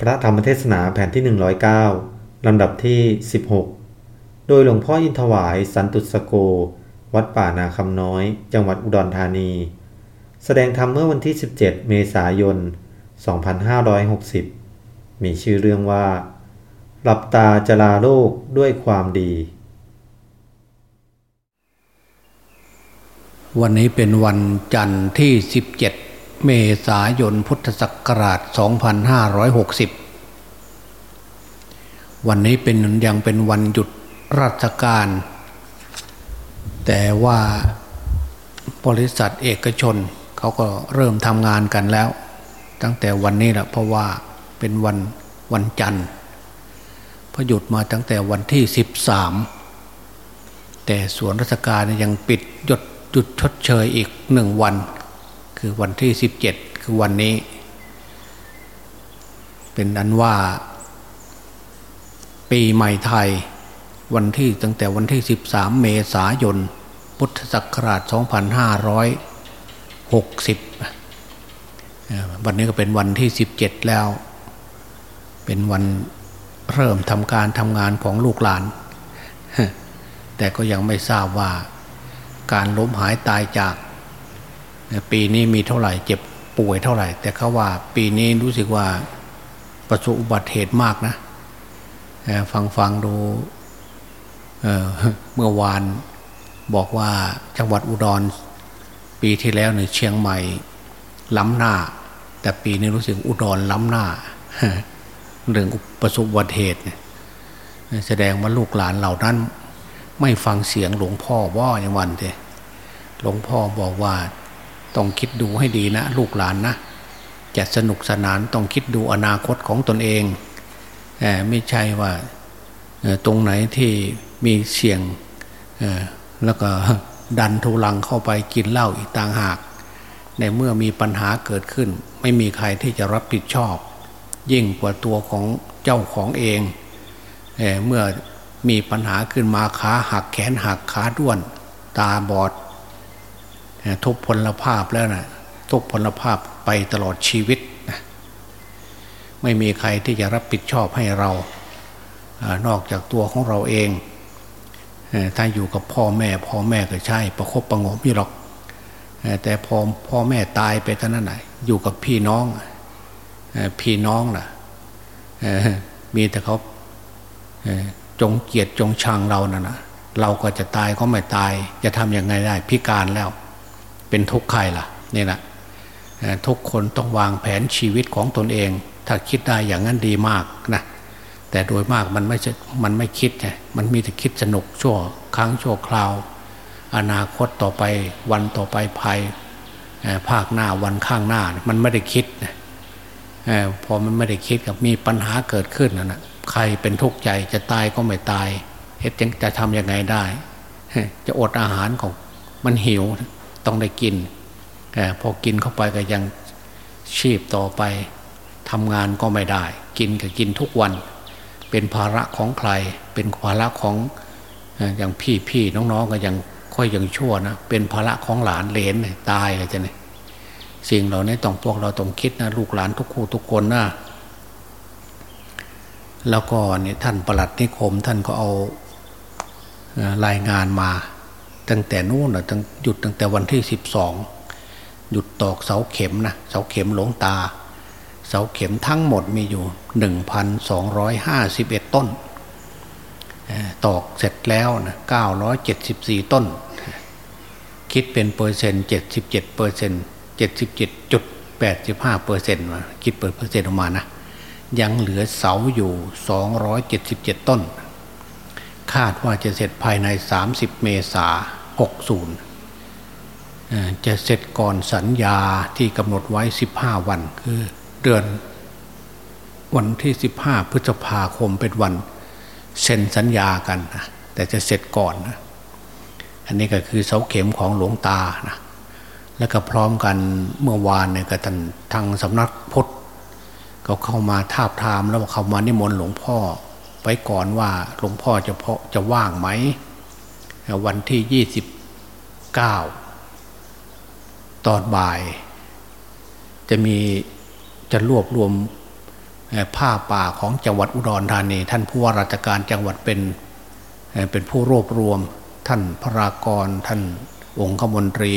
พระธรรมเทศนาแผ่นที่ 109 ลำดับที่ 16 โดยหลวงพ่ออินทวายสันตุสโก วัดป่านาคำน้อย จังหวัดอุดรธานี แสดงธรรมเมื่อวันที่ 17 เมษายน 2560 มีชื่อเรื่องว่า หลับตาจะลาโลกด้วยความดี วันนี้เป็นวันจันทร์ที่ 17 เมษายนพุทธศักราช 2560 วันนี้เป็นยังเป็นวันหยุดราชการ แต่ว่าบริษัทเอกชนเขาก็เริ่มทำงานกันแล้ว ตั้งแต่วันนี้แหละเพราะว่าเป็นวันวันจันทร์พอหยุดมาตั้งแต่วันที่ 13 แต่ส่วนราชการยังปิดหยุดหยุดชดเชยอีกหนึ่งวัน คือวันที่17คือวันนี้ เป็นอันว่า ปีใหม่ไทย วันที่ตั้งแต่วันที่13เมษายน พุทธศักราช2560วันนี้ก็เป็นวันที่17แล้ว เป็นวันเริ่มทำการทำงานของลูกหลาน แต่ก็ยังไม่ทราบว่าการล้มหายตายจาก ปีนี้มีเท่าไหร่เจ็บป่วยเท่าไหร่ แต่เขาว่าปีนี้รู้สึกว่าประสบอุบัติเหตุมากนะฟังฟังดูเเมื่อวานบอกว่าจังหวัดอุดร ปีที่แล้วในเชียงใหม่ล้ำหน้า แต่ปีนี้รู้สึกอุดรล้ำหน้าเรื่องประสบอุบัติเหตุแสดงว่าลูกหลานเหล่านั้น ไม่ฟังเสียงหลวงพ่อว่าอย่างวันเถหลวงพ่อบอกว่า ต้องคิดดูให้ดีนะ ลูกหลานนะจะสนุกสนานต้องคิดดูอนาคตของตนเองอไม่ใช่ว่าตรงไหนที่มีเสี่ยงแล้วก็ดันทุลังเข้าไปกินเหล้าอีกต่างหาก ในเมื่อมีปัญหาเกิดขึ้น ไม่มีใครที่จะรับผิดชอบ ยิ่งกว่าตัวของเจ้าของเองเเมื่อมีปัญหาขึ้นมาขาหักแขนหักขาด้วน ตาบอด ทุกพลภาพแล้วนะทุกพลภาพไปตลอดชีวิตนะไม่มีใครที่จะรับผิดชอบให้เรานอกจากตัวของเราเองถ้าอยู่กับพ่อแม่พ่อแม่ก็ใช่ ประคบประงมพี่หรอก แต่พอพ่อแม่ตายไปท่านั้นไหนอยู่กับพี่น้องพี่น้องนะ่ะมีแต่เขาจงเกียรติจงชังเรานะ่ะนะเราก็จะตายก็ไม่ตาย จะทำยังไงได้พิการแล้ว เป็นทุกข์ใครล่ะนี่แหละทุกคนต้องวางแผนชีวิตของตนเอง ถ้าคิดได้อย่างนั้นดีมากนะแต่โดยมากมันไม่มันไม่คิดไงมันมีแต่คิดสนุกชั่วครั้งชั่วคราว อนาคตต่อไปวันต่อไปภัยภาคหน้าวันข้างหน้า มันไม่ได้คิดนะพอมันไม่ได้คิดกับมีปัญหาเกิดขึ้นนะใครเป็นทุกข์ใจจะตายก็ไม่ตายเฮ็ดจะทำยังไงได้ จะอดอาหารของมันหิว ต้องได้กินพอกินเข้าไปก็ยังชีพต่อไปทำงานก็ไม่ได้ กินก็กินทุกวัน เป็นภาระของใคร เป็นภาระของอย่างพี่พี่น้องๆก็ยังค่อยยังชั่วนะเป็นภาระของหลานเลนตายเลยจะเนี่ยสิ่งเหล่านี้ต้องพวกเราต้องคิดนะลูกหลานทุกคู่ทุกคนนะแล้วก็เนี่ยท่านประหลัดนิคมท่านก็เอารายงานมา ตั้งแต่นู้นนะตั้งหยุดตั้งแต่วันที่สิบสองหยุดตอกเสาเข็มนะเสาเข็มหลงตา เสาเข็มทั้งหมดมีอยู่หนึ่งพันสองร้อยห้าสิบเอ็ดต้นตอกเสร็จแล้วนะเก้าร้อยเจ็ดสิบสี่ต้น คิดเป็นเปอร์เซ็นต์เจ็ดสิบเจ็ดเปอร์เซ็นต์เจ็ดสิบเจ็ดจุดแปดสิบห้าเปอร์เซ็นต์มาคิดเปอร์เซ็นต์ออกมานะยังเหลือเสาอยู่277ต้น คาดว่าจะเสร็จภายใน30เมษา 60 จะเสร็จก่อนสัญญาที่กำหนดไว้ 15 วัน คือเดือนวันที่ 15 พฤษภาคมเป็นวันเซ็นสัญญากันนะแต่จะเสร็จก่อนนะอันนี้ก็คือเสาเข็มของหลวงตานะแล้วก็พร้อมกันเมื่อวานเนี่ยก็ทางสำนักพุทธเขาเข้ามาทาบทามแล้วเขามานิมนต์หลวงพ่อไปก่อนว่าหลวงพ่อจะพอจะว่างไหม วันที่ยี่สิบเก้าตอนบ่าย จะมีจะรวบรวมผ้าป่าของจังหวัดอุดรธานี ท่านผู้ว่าราชการจังหวัดเป็นเป็นผู้รวบรวม ท่านพระรากร ท่านองคมนตรี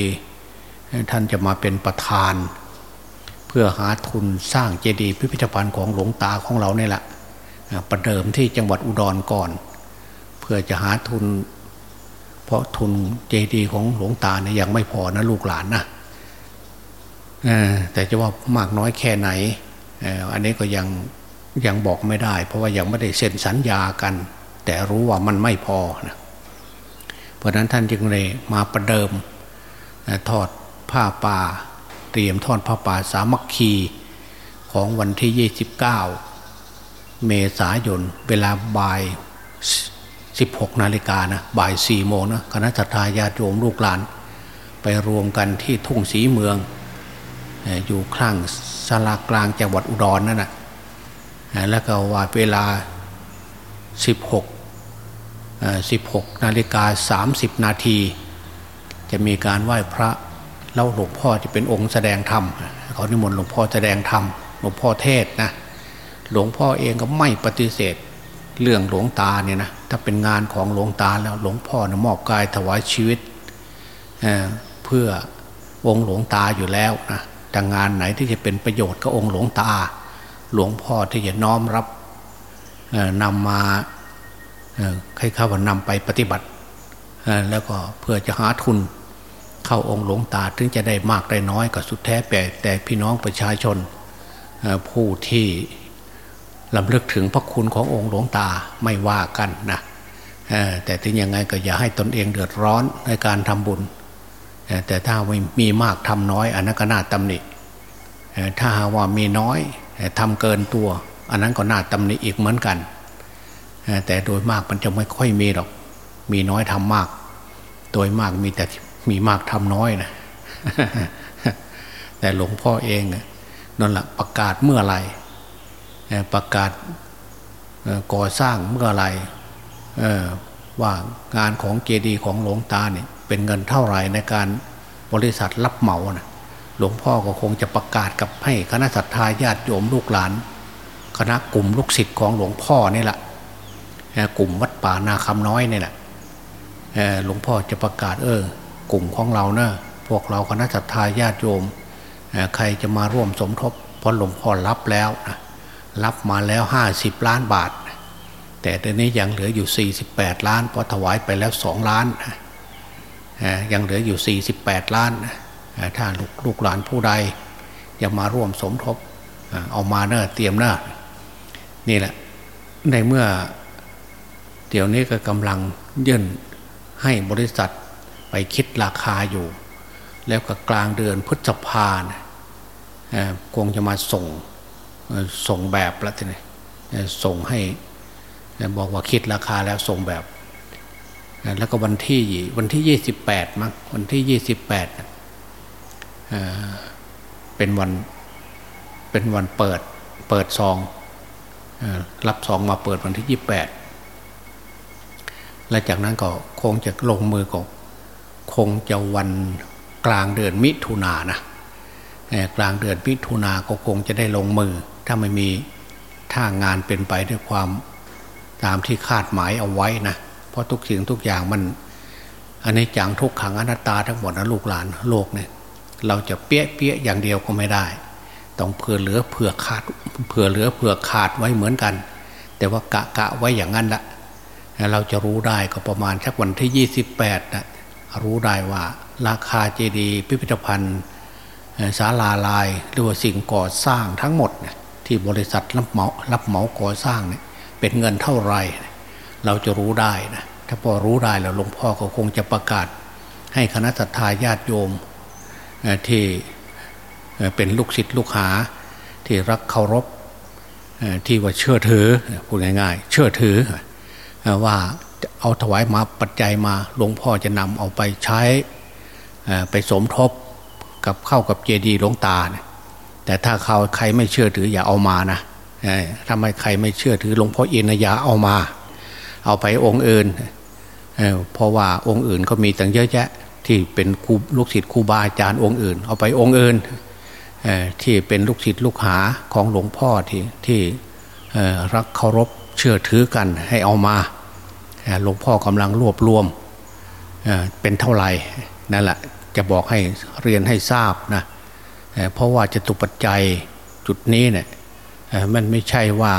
ท่านจะมาเป็นประธาน เพื่อหาทุนสร้างเจดีย์พิพิธภัณฑ์ของหลวงตาของเราเนี่ยแหละประเดิมที่จังหวัดอุดรก่อน เพื่อจะหาทุน เพราะทุนเจดีย์ของหลวงตาเนี่ยยังไม่พอนะลูกหลานนะแต่จะว่ามากน้อยแค่ไหนอันนี้ก็ยังยังบอกไม่ได้ เพราะว่ายังไม่ได้เซ็นสัญญากัน แต่รู้ว่ามันไม่พอนะเพราะนั้นท่านจึงเลยมาประเดิมทอดผ้าป่า เตรียมทอดผ้าป่าสามัคคีของวันที่ 29 เมษายน เวลาบ่าย 16นาฬิกานะบ่าย4โมงนะคณะทาญาติโยมลูกหลาน ไปรวมกันที่ทุ่งสีเมือง อยู่ข้างสลากลางจังหวัดอุดรนนั่นนะแล้วก็ว่าเวลา 16 16นาฬิกา30 นาที จะมีการไหว้พระแล้วหลวงพ่อจะเป็นองค์แสดงธรรมเขานิมนต์หลวงพ่อแสดงธรรมหลวงพ่อเทศนะหลวงพ่อเองก็ไม่ปฏิเสธ เรื่องหลวงตาเนี่ยนะถ้าเป็นงานของหลวงตาแล้วหลวงพ่อนะมอบกายถวายชีวิตเเพื่อองค์หลวงตาอยู่แล้วนะแต่งานไหนที่จะเป็นประโยชน์กับองค์หลวงตา หลวงพ่อที่จะน้อมรับนำมาใครเข้าว่านำไปปฏิบัติ แล้วก็เพื่อจะหาทุนเข้าองค์หลวงตาถึงจะได้มากได้น้อยก็สุดแท้แต่แต่พี่น้องประชาชนผู้ที่ ลำลึกถึงพระคุณขององค์หลวงตาไม่ว่ากันนะแต่ถึงยังไงก็อย่าให้ตนเองเดือดร้อนในการทำบุญ แต่ถ้าไม่มีมากทำน้อยอันนั้นก็น่าตำหนิถ้าว่ามีน้อยทำเกินตัว อันนั้นก็น่าตำหนิอีกเหมือนกัน แต่โดยมากมันจะไม่ค่อยมีหรอก มีน้อยทำมาก โดยมากมีแต่มีมากทำน้อยนะแต่หลวงพ่อเองนั่นแหละประกาศเมื่อไหร่ ประกาศก่อสร้างเมื่อไรว่างานของเจดีย์ของหลวงตาเนี่ยเป็นเงินเท่าไหร่ในการบริษัทรับเหมานะหลวงพ่อก็คงจะประกาศกับให้คณะสัตยาญาติโยมลูกหลาน คณะกลุ่มลูกศิษย์ของหลวงพ่อนี่แหละกลุ่มวัดป่านาคำน้อยนี่แหละหลวงพ่อจะประกาศเออ กลุ่มของเราเนะพวกเราคณะสัตยาญาติโยมใครจะมาร่วมสมทบเพราะหลวงพ่อรับแล้วนะ รับมาแล้วห้าสิบล้านบาท แต่ตอนนี้ยังเหลืออยู่ 48 ล้าน เพราะถวายไปแล้วสองล้านยังเหลืออยู่ 48 ล้านถ้าลูกหลานผู้ใดจะมาร่วมสมทบเอามาเนอะเตรียมเนอะนี่แหละในเมื่อเดี๋ยวนี้ก็กำลังยื่นให้บริษัทไปคิดราคาอยู่ แล้วก็กลางเดือนพฤษภาคงจะมาส่ง ส่งแบบแล้วทีนี้ส่งให้บอกว่าคิดราคาแล้วส่งแบบ แล้วก็วันที่วันที่ยี่สิบแปดมั้งวันที่ยี่สิบแปดเป็นวันเป็นวันเปิดเปิดซองรับซองมาเปิดวันที่ยี่บแปดและจากนั้นก็คงจะลงมือก็คงจะวันกลางเดือนมิถุนานะกลางเดือนมิถุนาก็คงจะได้ลงมือ ถ้าไม่มีถ้างานเป็นไปด้วยความตามที่คาดหมายเอาไว้นะเพราะทุกสิ่งทุกอย่างมันอันนี้จังทุกขังอนัตตาทั้งหมดนะลูกหลานโลกเนี่ยเราจะเปี้ยเปี้ยอย่างเดียวก็ไม่ได้ ต้องเผื่อเหลือเผื่อขาดเผื่อเหลือเผื่อขาดไว้เหมือนกัน แต่ว่ากะกะไว้อย่างนั้นละเราจะรู้ได้ก็ประมาณสักวันที่ 28นะรู้ได้ว่าราคาเจดีย์พิพิธภัณฑ์ศาลาลายหรือว่าสิ่งก่อสร้างทั้งหมดเนี่ย ที่บริษัทรับเหมารับเหมาก่อสร้างเนี่ยเป็นเงินเท่าไหร่เราจะรู้ได้นะถ้าพอรู้ได้แล้วหลวงพ่อก็คงจะประกาศ ให้คณะสัตยาญาติโยมที่เป็นลูกศิษย์ลูกหา ที่รักเคารพที่ว่าเชื่อถือพูดง่ายๆ เชื่อถือว่าเอาถวายมาปัจจัยมาหลวงพ่อจะนำเอาไปใช้ไปสมทบกับเข้ากับเจดีย์หลวงตา แต่ถ้าเขาใครไม่เชื่อถืออย่าเอามานะถ้าไม่ใครไม่เชื่อถือหลวงพ่ออินอย่าเอามา เอาไปองค์อื่นเเพราะว่าองค์อื่นก็มีตั้งเยอะแยะ ที่เป็นครูลูกศิษย์ครูบาอาจารย์องค์อื่น เอาไปองค์อื่นที่เป็นลูกศิษย์ลูกหาของหลวงพ่อที่ที่รักเคารพเชื่อถือกันให้เอามาหลวงพ่อกำลังรวบรวมเป็นเท่าไหร่นั่นแหละจะบอกให้เรียนให้ทราบนะ เพราะว่าจะตุปัจจัยจุดนี้เนี่ยมันไม่ใช่ว่า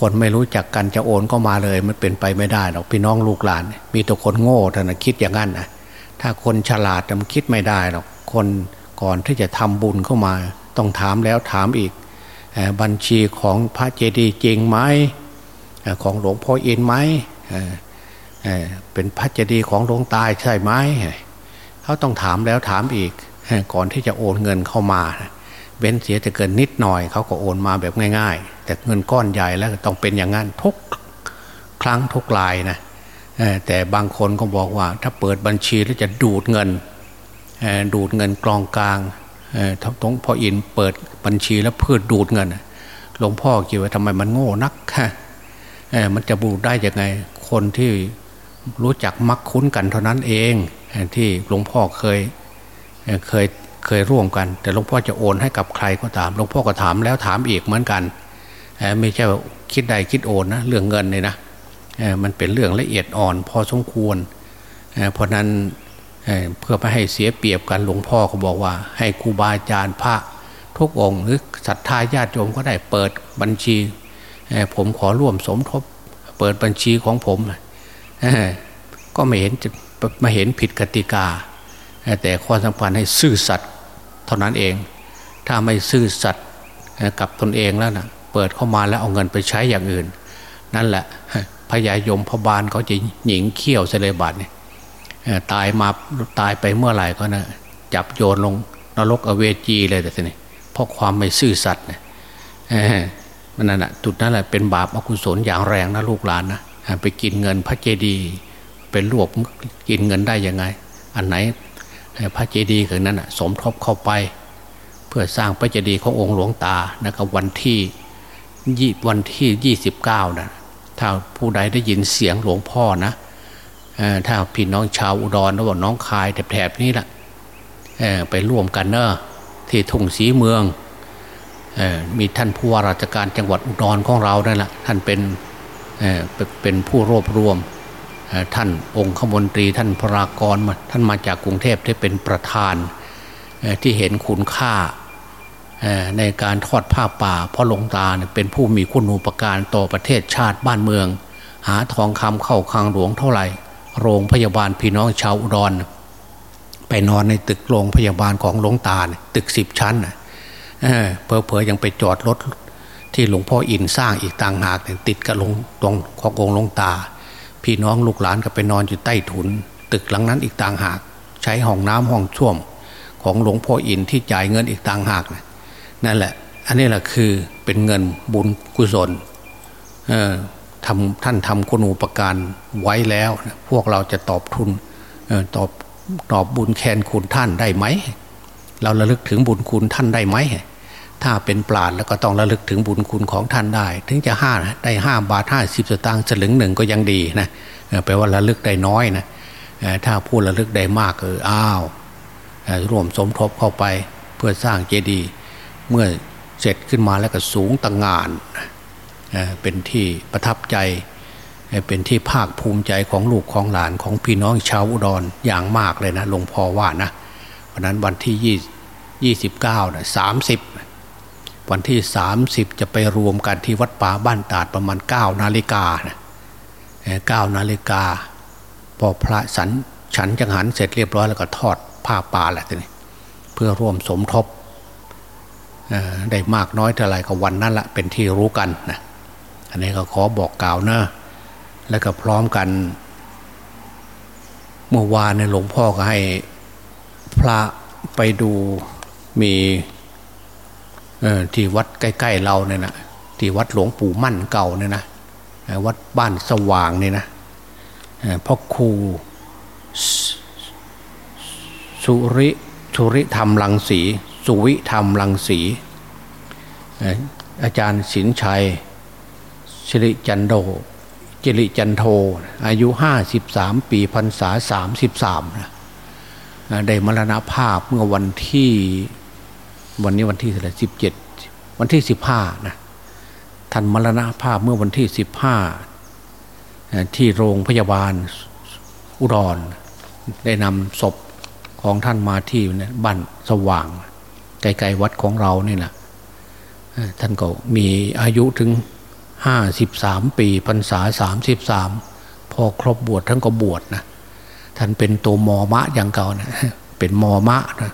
คนไม่รู้จักกันจะโอนก็มาเลย มันเป็นไปไม่ได้หรอกพี่น้องลูกหลาน มีแต่คนโง่ท่านคิดอย่างนั้นนะถ้าคนฉลาดมันคิดไม่ได้หรอกคนก่อนที่จะทำบุญเข้ามา ต้องถามแล้วถามอีกบัญชีของพระเจดีย์จริงไหมของหลวงพ่ออินไหมเป็นพระเจดีย์ของหลวงตายใช่ไหมเขาต้องถามแล้วถามอีก ก่อนที่จะโอนเงินเข้ามาเว้นเสียจะเกินนิดหน่อยเขาก็โอนมาแบบง่าย ๆ แต่เงินก้อนใหญ่แล้วต้องเป็นอย่างนั้นทุกครั้งทุกลายนะแต่บางคนก็บอกว่า ถ้าเปิดบัญชีแล้วจะดูดเงินดูดเงินกลองกลางท้งตงพ่ออินเปิดบัญชีแล้วเพื่อดูดเงินหลวงพ่อคิดว่าทำไมมันโง่นักค่ะมันจะบูดได้ยังไงคนที่รู้จักมักคุ้นกันเท่านั้นเองที่หลวงพ่อเคย เคยเคยร่วมกัน แต่หลวงพ่อจะโอนให้กับใครก็ตามหลวงพ่อก็ถามแล้วถามอีกเหมือนกันไม่ใช่คิดใดคิดโอนนะเรื่องเงินเลยนะมันเป็นเรื่องละเอียดอ่อนพอสมควรเพราะนั้นเพื่อไม่ให้เสียเปรียบกันหลวงพ่อก็บอกว่า ให้ครูบาอาจารย์พระทุกองค์หรือศรัทธาญาติโยมก็ได้เปิดบัญชี ผมขอร่วมสมทบเปิดบัญชีของผมก็ไม่เห็นมาเห็นผิดกติกา แต่ข้อสำคัญให้ซื่อสัตย์เท่านั้นเอง ถ้าไม่ซื่อสัตย์กับตนเองแล้วนะเปิดเข้ามาแล้วเอาเงินไปใช้อย่างอื่น นั่นแหละพญายมพบาลเขาจะหญิงเขี้ยวเสลบัตเนี่ยตายมาตายไปเมื่อไหร่ก็นะจับโยนลงนรกอเวจีเลยแต่ทีนี่เพราะความไม่ซื่อสัตย์เนี่ยมันนั่นแหะจุดนั้นแหละเป็นบาปอกุศลอย่างแรงนะลูกหลานนะไปกินเงินพระเจดีย์เป็นรวบกินเงินได้ยังไง อันไหน พระเจดีย์คือนั้นสมทบเข้าไป เพื่อสร้างพระเจดีย์ขององค์หลวงตานะครับวันที่ยี่วันที่ยี่สิบเก้านะถ้าผู้ใดได้ยินเสียงหลวงพ่อนะถ้าพี่น้องชาวอุดรนะว่าน้องคายแถบๆนี้แหละไปร่วมกันเนอะที่ทุ่งสีเมืองมีท่านผู้ว่าราชการจังหวัดอุดรของเรานั่นแหละท่านเป็นเป็นผู้รวบรวม ท่านองค์ขมนตรีท่านพรากรมาท่านมาจากกรุงเทพที่เป็นประธานที่เห็นคุณค่าในการทอดผ้าป่าเพราะหลวงตาเป็นผู้มีคุณูปการต่อประเทศชาติบ้านเมือง หาทองคำเข้าคลังหลวงเท่าไหร่ โรงพยาบาลพี่น้องชาวอุดร ไปนอนในตึกโรงพยาบาลของหลวงตาตึกสิบชั้นเพอเพอยังไปจอดรถที่หลวงพ่ออินสร้างอีกต่างหากติดกับลงตรงขององค์หลวงตา พี่น้องลูกหลานก็ไปนอนอยู่ใต้ถุน ตึกหลังนั้นอีกต่างหาก ใช้ห้องน้ำห้องช่วม ของหลวงพ่ออินที่จ่ายเงินอีกต่างหากนั่นแหละ อันนี้แหละคือเป็นเงินบุญกุศลทำท่านทำคุณูปการไว้แล้ว พวกเราจะตอบทุนตอบตอบบุญแคนคุณท่านได้ไหม เราระลึกถึงบุญคุณท่านได้ไหม ถ้าเป็นปราดแล้วก็ต้องระลึกถึงบุญคุณของท่านได้ ถึงจะห้าได้ห้าบาทห้าสิบสตางค์สลึงหนึ่งก็ยังดีนะแปลว่าระลึกได้น้อยนะถ้าพูดระลึกได้มากเอออ้าวร่วมสมทบเข้าไปเพื่อสร้างเจดีย์เมื่อเสร็จขึ้นมาแล้วก็สูงต่างงานเป็นที่ประทับใจเป็นที่ภาคภูมิใจของลูกของหลานของพี่น้องชาวอุดรอย่างมากเลยนะหลวงพ่อว่านะเพราะนั้นวันที่ยี่ยี่สิบเก้านะสามสิบ วันที่สามสิบจะไปรวมกันที่วัดป่าบ้านตาดประมาณเก้านาฬิกานะเก้านาฬิกา พอพระสันฉันจังหันเสร็จเรียบร้อยแล้วก็ทอดผ้าป่าแหละทีนี้เพื่อร่วมสมทบได้มากน้อยเท่าไรก็วันนั้นละเป็นที่รู้กันนะอันนี้ก็ขอบอกกล่าวนะแล้วก็พร้อมกัน เมื่อวานในหลวงพ่อก็ให้พระไปดูมี ที่วัดใกล้ๆเราเนี่ยนะที่วัดหลวงปู่มั่นเก่าเนี่ยนะวัดบ้านสว่างเนี่ยนะพ่อครูสุริสุริธรรมลังสีสุวิธรรมลังสีอาจารย์สินชัยชิริจันโดจิริจันโทอายุห้าสิบสามปีพรรษาสามสิบสามได้มรณภาพเมื่อวันที่ วันนี้วันที่เท่าไหร่สิบเจ็ดวันที่สิบห้านะท่านมรณภาพเมื่อวันที่สิบห้าที่โรงพยาบาลอุดรได้นำศพของท่านมาที่บ้านสว่างไกลๆวัดของเราเนี่แหละท่านก็มีอายุถึงห้าสิบสามปีพรรษาสามสิบสามพอครบบวชท่านก็บวชนะท่านเป็นตัวมอมะอย่างเก่านะเป็นมอมะนะ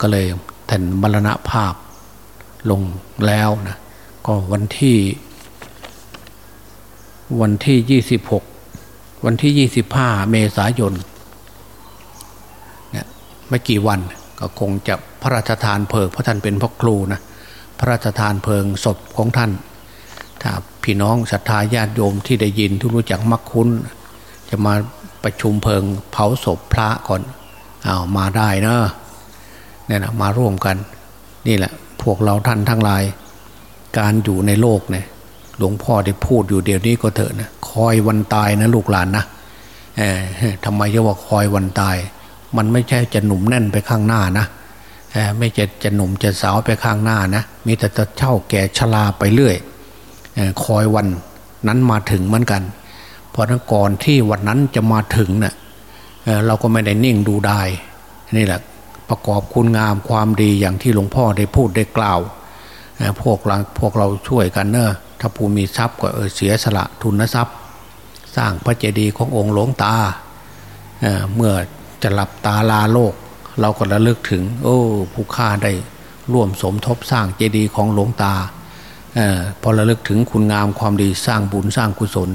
ก็เลย ท่านมรณภาพลงแล้วนะก็วันที่ วันที่ยี่สิบหกวันที่ยี่สิบห้าเมษายนเนี่ยไม่กี่วันก็คงจะพระราชทานเพลิงเพราะท่านเป็นพ่อครูนะพระราชทานเพลิงศพของท่าน ถ้าพี่น้องศรัทธาญาติโยมที่ได้ยินทุกรู้จักมักคุ้น จะมาประชุมเพลิงเผาศพพระก่อนอา้าวมาได้เนอะ เนี่ยนะมาร่วมกัน นี่แหละ พวกเราท่านทั้งหลาย การอยู่ในโลกเนี่ยหลวงพ่อได้พูดอยู่เดี๋ยวนี้ก็เถอะนะคอยวันตายนะลูกหลานนะเออทำไมจะว่าคอยวันตาย มันไม่ใช่จะหนุ่มแน่นไปข้างหน้านะไม่จะจะหนุ่มจะสาวไปข้างหน้านะมีแต่จะเช่าแก่ชราไปเรื่อยคอยวันนั้นมาถึงเหมือนกัน เพราะนั้นก่อนที่วันนั้นจะมาถึงเนะ่ยเราก็ไม่ได้นิ่งดูได้นี่แหละ ประกอบคุณงามความดีอย่างที่หลวงพ่อได้พูดได้กล่าว พวกเราพวกเราช่วยกันเนอะถ้าผู้มีทรัพย์ก็เออเสียสละทุนทรัพย์ สร้างพระเจดีย์ขององค์หลวงตาเเมื่อจะหลับตาลาโลก เราก็ระลึกถึง โอ้ผู้ฆ่าได้ร่วมสมทบสร้างเจดีย์ของหลวงตาอพอระลึกถึงคุณงามความดีสร้างบุญสร้างกุศล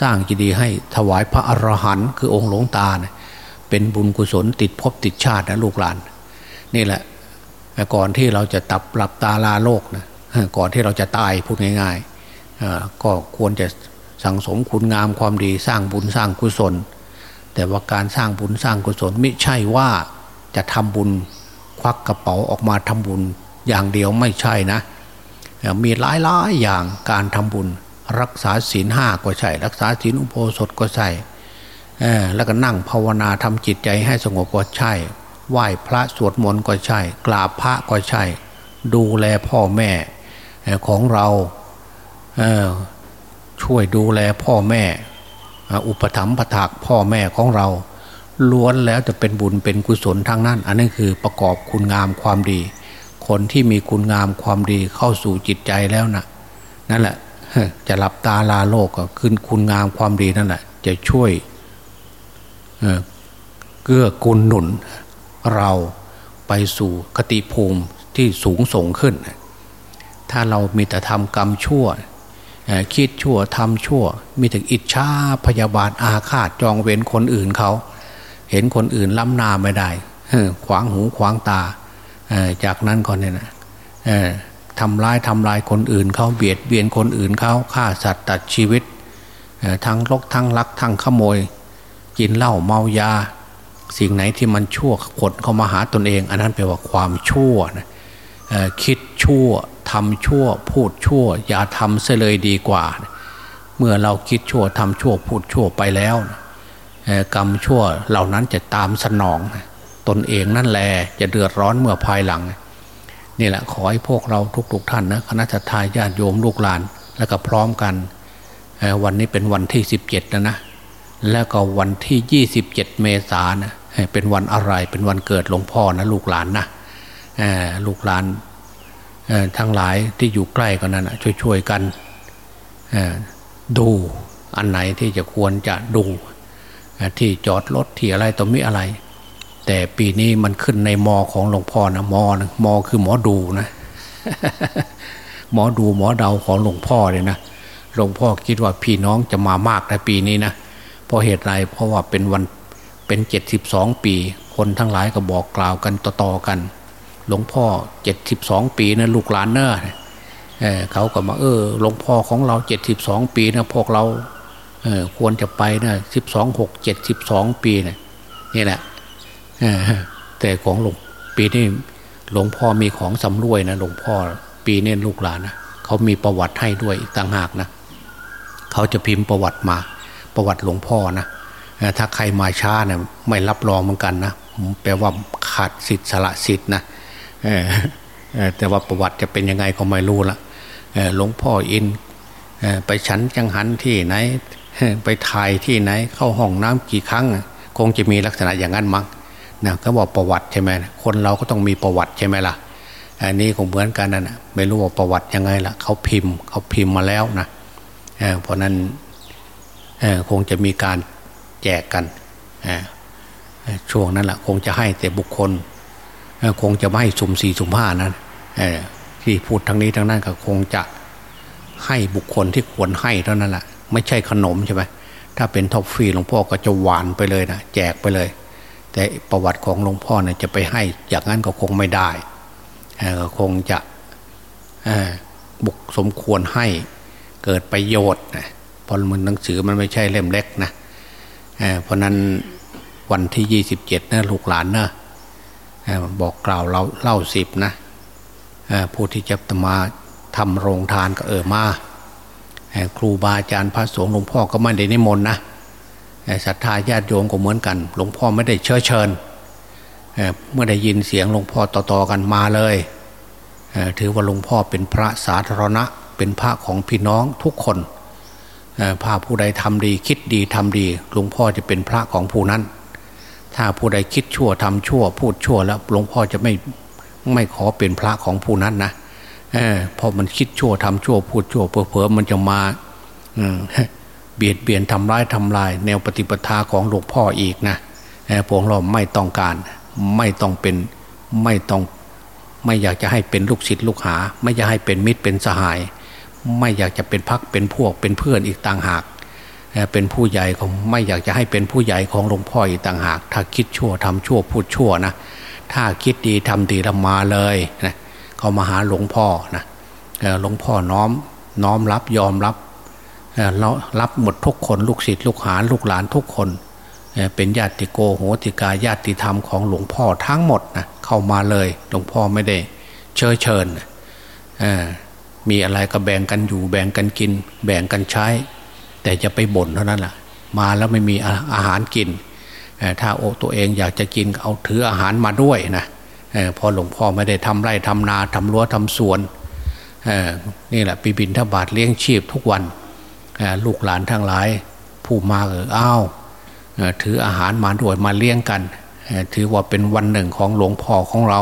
สร้างเจดีย์ให้ถวายพระอรหันต์คือองค์หลวงตาเเป็นบุญกุศลติดภพติดชาตินะลูกหลาน นี่แหละก่อนที่เราจะตับหลับตาลาโลกนะก่อนที่เราจะตายพูดง่ายๆก็ควรจะสั่งสมคุณงามความดีสร้างบุญสร้างกุศล แต่ว่าการสร้างบุญสร้างกุศลไม่ใช่ว่าจะทำบุญควักกระเป๋าออกมาทำบุญอย่างเดียวไม่ใช่นะมีหลายหลายอย่างการทำบุญ รักษาศีลห้าก็ใช่ รักษาศีลอุโบสถก็ใช่แล้วก็นั่งภาวนาทำจิตใจให้สงบก็ใช่ ไหว้พระสวดมนต์ก็ใช่ กราบพระก็ใช่ ดูแลพ่อแม่ของเราช่วยดูแลพ่อแม่ อุปถัมภะถากพ่อแม่ของเรา ล้วนแล้วจะเป็นบุญเป็นกุศลทางนั้น อันนี้คือประกอบคุณงามความดี คนที่มีคุณงามความดีเข้าสู่จิตใจแล้วนะนั่นแหละจะหลับตาลาโลกก็ขึ้นคุณงามความดีนั่นแหละจะช่วยเกื้อกูลหนุน เราไปสู่คติภูมิที่สูงส่งขึ้น ถ้าเรามีแต่ทำกรรมชั่ว คิดชั่วทำชั่ว มีแต่อิจฉาพยาบาทอาฆาตจองเว้นคนอื่นเขา เห็นคนอื่นล้ำหน้าไม่ได้ขวางหูขวางตา จากนั้นก่อนเนี่ยนะทำร้ายทำลายคนอื่นเขาเบียดเบียนคนอื่นเขาฆ่าสัตว์ตัดชีวิตทั้งลกทั้งลักทั้งขโมย กินเหล้าเมายา สิ่งไหนที่มันชั่วผลเข้ามาหาตนเอง อันนั้นแปลว่าความชั่วนะคิดชั่วทำชั่ว พูดชั่ว อย่าทำเสเลยดีกว่า เมื่อเราคิดชั่วทำชั่ว พูดชั่วไปแล้วกรรมชั่วเหล่านั้นจะตามสนอง ตนเองนั่นแหละจะเดือดร้อนเมื่อภายหลัง นี่แหละขอให้พวกเราทุกๆทท่านนะคณะทาญาติโยมลูกหลานแล้วก็พร้อมกัน วันนี้เป็นวันที่สิบเจ็ดแล้วนะแล้วก็วันที่ 27 เมษายน เป็นวันอะไรเป็นวันเกิดหลวงพ่อนะลูกหลานนะลูกหลานทั้งหลายที่อยู่ใกล้กันนั้นช่วยๆกันดูอันไหนที่จะควรจะดูที่จอดรถที่อะไรต่อมีอะไร แต่ปีนี้มันขึ้นในมอของหลวงพ่อนะมอนะมอคือหมอดูนะหมอดูหมอเดาของหลวงพ่อเลยนะหลวงพ่อคิดว่าพี่น้องจะมามากในปีนี้นะเพราะเหตุไรเพราะว่าเป็นวัน เป็นเจ็ดสิบสองปี คนทั้งหลายก็บอกกล่าวกันต่อๆกัน หลวงพ่อเจ็ดสิบสองปีนะลูกหลานเนอะเขาก็มาเออหลวงพ่อของเราเจ็ดสิบสองปีนะพวกเราเออควรจะไปนะสิบสองหกเจ็ดสิบสองปีนะนี่แหละแต่ของหลวงปีนี้หลวงพ่อมีของสำรวยนะหลวงพ่อปีนี้ลูกหลานนะเขามีประวัติให้ด้วยอีกต่างหากนะเขาจะพิมพ์ประวัติมา ประวัติหลวงพ่อนะ ถ้าใครมาช้าเนะี่ยไม่รับรองเหมือนกันนะแปลว่าขาดสิทธิ์สละสิทธิ์นะแต่ว่าประวัติจะเป็นยังไงก็ไม่รู้ละหลวงพ่ออินไปฉันจังหันที่ไหน ไปถ่ายที่ไหน เข้าห้องน้ำกี่ครั้ง คงจะมีลักษณะอย่างนั้นมั้งนะก็บอกประวัติใช่ไหมคนเราก็ต้องมีประวัติใช่ไหมล่ะอันนี้คงเหมือนกันนะ่ะไม่รู้ว่าประวัติยังไงล่ะเขาพิมพ์เขาพิมพ์มาแล้วนะเพราะนั้นคงจะมีการ แจกกันช่วงนั้นแหละคงจะให้แต่บุคคลคงจะไม่ให้สุ่มสี่สุ่มห้านั้นที่พูดทั้งนี้ทั้งนั้นก็คงจะให้บุคคลที่ควรให้เท่านั้นแหละไม่ใช่ขนมใช่ไหมถ้าเป็นท็อปฟรีหลวงพ่อก็จะหวานไปเลยนะแจกไปเลย แต่ประวัติของหลวงพ่อเนี่ยจะไปให้อย่างนั้นก็คงไม่ได้คงจะบุกสมควรให้เกิดประโยชน์นะพราะมันหนังสือมันไม่ใช่เล่มเล็กนะ เพราะนั้นวันที่ยี่สิบเจ็ดนะลูกหลานนะบอกกล่าวเราเล่าสิบนะผู้ที่จะมาทำโรงทานก็เออมาครูบาอาจารย์พระสงฆ์หลวงพ่อก็ไม่ได้นิมนต์นะศรัทธาญาติโยมก็เหมือนกัน หลวงพ่อไม่ได้เชิญเชิญเมื่อได้ยินเสียงหลวงพ่อต่อๆกันมาเลยถือว่าหลวงพ่อเป็นพระสาธารณะเป็นพระของพี่น้องทุกคน พระผู้ใดทำดีคิดดีทำดีหลวงพ่อจะเป็นพระของผู้นั้น ถ้าผู้ใดคิดชั่วทำชั่ว พูดชั่วแล้วหลวงพ่อจะไม่ไม่ขอเป็นพระของผู้นั้นนะเออพอมันคิดชั่วทำชั่ว พูดชั่วเพอเพอมันจะมาเบียดเบียนทำร้ายทำลาย แนวปฏิปทาของหลวงพ่ออีกนะพวกเราไม่ต้องการไม่ต้องเป็นไม่ต้องไม่อยากจะให้เป็นลูกศิษย์ลูกหา ไม่อยากให้เป็นมิตรเป็นสหาย ไม่อยากจะเป็นพักเป็นพวกเป็นเพื่อนอีกต่างหาก เป็นผู้ใหญ่ของไม่อยากจะให้เป็นผู้ใหญ่ของหลวงพ่ออีกต่างหาก ถ้าคิดชั่วทำชั่วพูดชั่วนะถ้าคิดดีทำดีทำมาเลยนะเขามาหาหลวงพ่อนะหลวงพ่อน้อมน้อมรับยอมรับรับหมดทุกคนลูกศิษย์ลูกหาลูกหลานทุกคน เป็นญาติโกโหติกาญาติธรรมของหลวงพ่อทั้งหมดนะเข้ามาเลยหลวงพ่อไม่ได้เชิญเชิญ มีอะไรก็แบ่งกันอยู่ แบ่งกันกิน แบ่งกันใช้ แต่จะไปบ่นเท่านั้นแหละมาแล้วไม่มีอาหารกิน ถ้าโอตัวเองอยากจะกินเอาถืออาหารมาด้วยนะพอหลวงพ่อไม่ได้ทำไร่ทำนาทำรั้วทำสวนนี่แหละปีบินทบาทเลี้ยงชีพทุกวันลูกหลานทั้งหลาย ผู้มาเอออ้าวถืออาหารมาด้วยมาเลี้ยงกัน ถือว่าเป็นวันหนึ่งของหลวงพ่อของเรา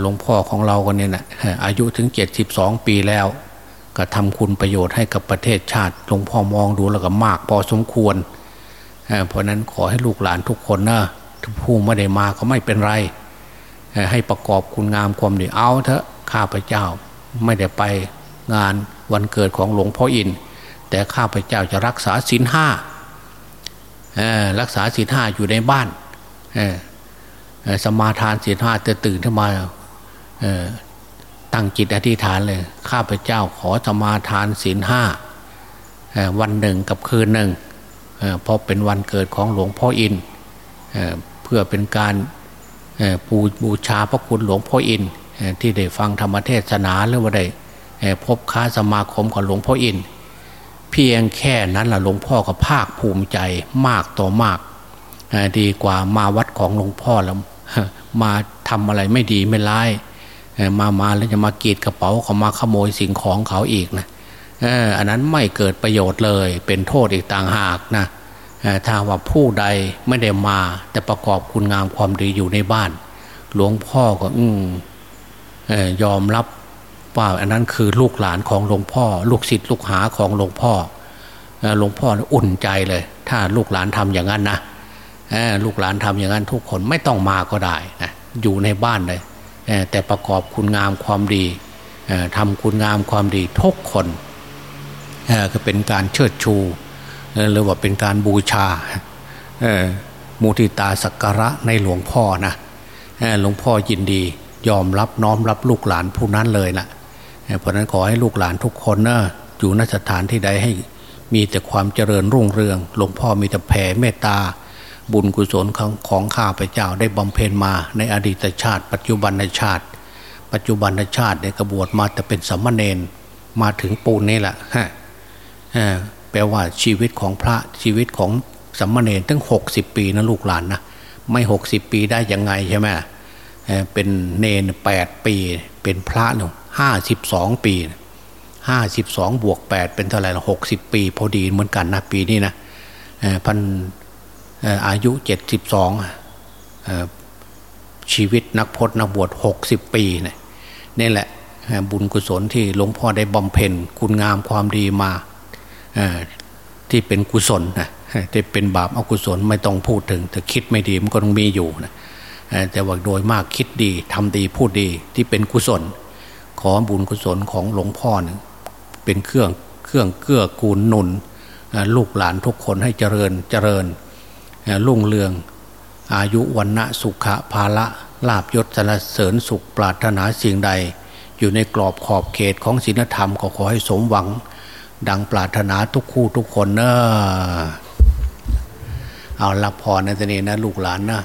หลวงพ่อของเรากันเนี่ยนะอายุถึงเจ็ดสิบสองปีแล้ว ก็ทำคุณประโยชน์ให้กับประเทศชาติหลวงพ่อมองดูแล้วก็มากพอสมควรเพราะนั้นขอให้ลูกหลานทุกคนนะผู้ไม่ได้มาก็ไม่เป็นไร ให้ประกอบคุณงามความดีเอาเถอะข้าพเจ้าไม่ได้ไปงานวันเกิดของหลวงพ่ออิน แต่ข้าพเจ้าจะรักษาศีลห้ารักษาศีลห้าอยู่ในบ้าน สมาทานศีลห้าจะตื่นขึ้นมาตั้งจิตอธิษฐานเลย ข้าพเจ้าขอสมาทานศีลห้าวันหนึ่งกับคืนหนึ่งเพราะเป็นวันเกิดของหลวงพ่ออินเพื่อเป็นการปูบูชาพระคุณหลวงพ่ออินที่ได้ฟังธรรมเทศนาหรือว่าได้พบค้าสมาคมกับหลวงพ่ออินเพียงแค่นั้นละหลวงพ่อก็ภาคภูมิใจมากต่อมาก ดีกว่ามาวัดของหลวงพ่อแล้ว มาทำอะไรไม่ดีไม่ร้ายมามาแล้วจะมากีดกระเป๋าเขามาขโมยสิ่งของเขาอีกนะอันนั้นไม่เกิดประโยชน์เลย เป็นโทษอีกต่างหากนะถ้าว่าผู้ใดไม่ได้มา แต่ประกอบคุณงามความดีอยู่ในบ้าน หลวงพ่อก็อืยอมรับว่าอันนั้นคือลูกหลานของหลวงพ่อ ลูกศิษย์ลูกหาของหลวงพ่อหลวงพ่ออุ่นใจเลย ถ้าลูกหลานทำอย่างนั้นนะ ลูกหลานทำอย่างนั้นทุกคนไม่ต้องมาก็ได้นะอยู่ในบ้านเลยแต่ประกอบคุณงามความดีทำคุณงามความดีทุกคนก็เป็นการเชิดชูหรือว่าเป็นการบูชามุทิตาสักการะในหลวงพ่อนะหลวงพ่อยินดียอมรับน้อมรับลูกหลานผู้นั้นเลยนะเพราะนั้นขอให้ลูกหลานทุกคนนะอยู่นสถานที่ใดให้มีแต่ความเจริญรุ่งเรือง หลวงพ่อมีแต่แผ่เมตตา บุญกุศลของของข้าพเจ้าได้บำเพ็ญมาในอดีตชาติ ปัจจุบันชาติ ปัจจุบันชาติได้กระบวดมาแต่เป็นสัมมาเนนมาถึงปูนนี่แหละฮะแปลว่าชีวิตของพระชีวิตของสัมมาเนนตั้งหกสิบปีนะลูกหลานนะไม่หกสิบปีได้ยังไงใช่ไหมเป็นเนนแปดปี เป็นพระหนึ่งห้าสิบสองปีห้าสิบสองบวกแปดเป็นเท่าไหร่ละหกสิบปี พอดีเหมือนกันนะปีนี้นะพัน อายุเจ็ดสิบสองชีวิตนักพจนักบวชหกสิบปีเนี่ยนี่แหละบุญกุศลที่หลวงพ่อได้บำเพ็ญคุณงามความดีมาที่เป็นกุศลนะที่เป็นบาปอกุศลไม่ต้องพูดถึงแต่คิดไม่ดีมันก็ต้องมีอยู่นะแต่ว่าโดยมากคิดดีทำดีพูดดีที่เป็นกุศล ขอบุญกุศลของหลวงพ่อนึงเป็นเครื่องเครื่องเกื้อกูลหนุนลูกหลานทุกคนให้เจริญเจริญ รุ่งเรือง อายุวันณะสุขะภาละลาบยศสรรเสริญสุขปรารถนาสิ่งใด อยู่ในกรอบขอบเขตของศีลธรรมก็ขอให้สมหวัง ดังปรารถนาทุกคู่ทุกคนเนอะเอาละพรในตอนนี้นะลูกหลานนะ